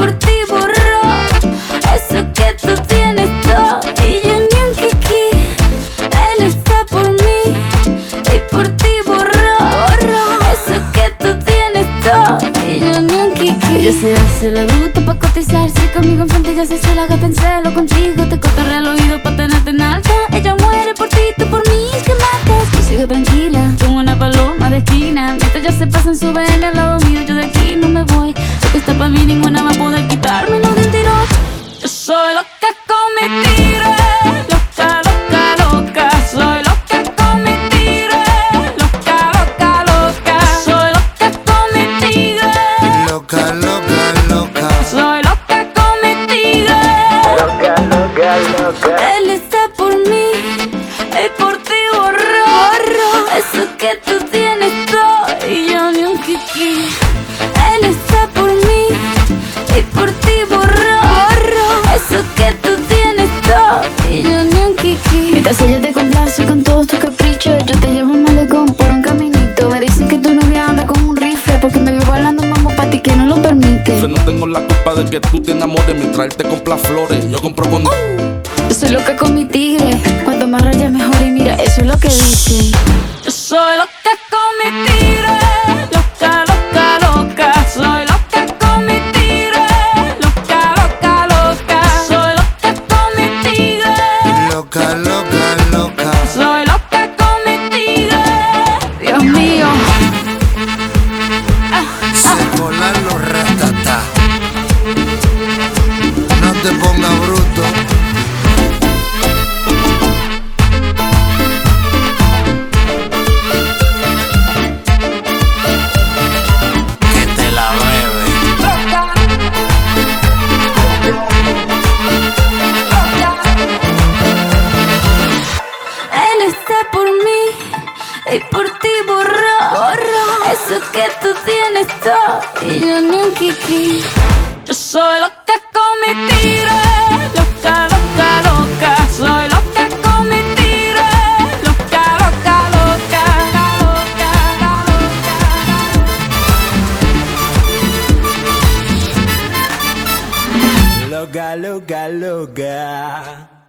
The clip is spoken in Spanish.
por ti borró eso que tú tienes todo y yo ni kiki. Él está por mí y por ti borró, borró eso que tú tienes todo y yo ni kiki. Yo se hace la bruta pa' cotizar, si conmigo enfrente ya se hace la gata en celo contigo, te cortaré el oído pa' tenerte en alta. Ella muere por ti, tú por mí, es que matas. Tú sigue tranquila paloma de esquina. Mientras ya se pasan, suben al lado mío Yo de aquí no me voy. Sé que está pa' mí, ninguna va a poder quitármelo de un tiro. Yo soy loca con mi tigre. Loca, loca, Eso que tú tienes todo y yo ni un kiki. Él está por mí y por ti borro. Eso que tú tienes todo y yo ni un kiki. Mientras ella te complace con todos tus caprichos, yo te llevo un malecón por un caminito. Me dicen que tu novia anda con un rifle porque me vio bailando mambo pa' ti que no lo permite. Yo no tengo la culpa de que tú te enamores mientras él te compra flores. Yo compro con. Yo soy loca con mi tigre. Cuanto más Está por mí y por ti borró. Eso que tú tienes todo y yo un kiki. Yo soy loca con mi tigre. Loca, loca, loca. Soy loca con mi tigre. Loca, loca, loca. Loca, loca, loca. Loca, loca, loca.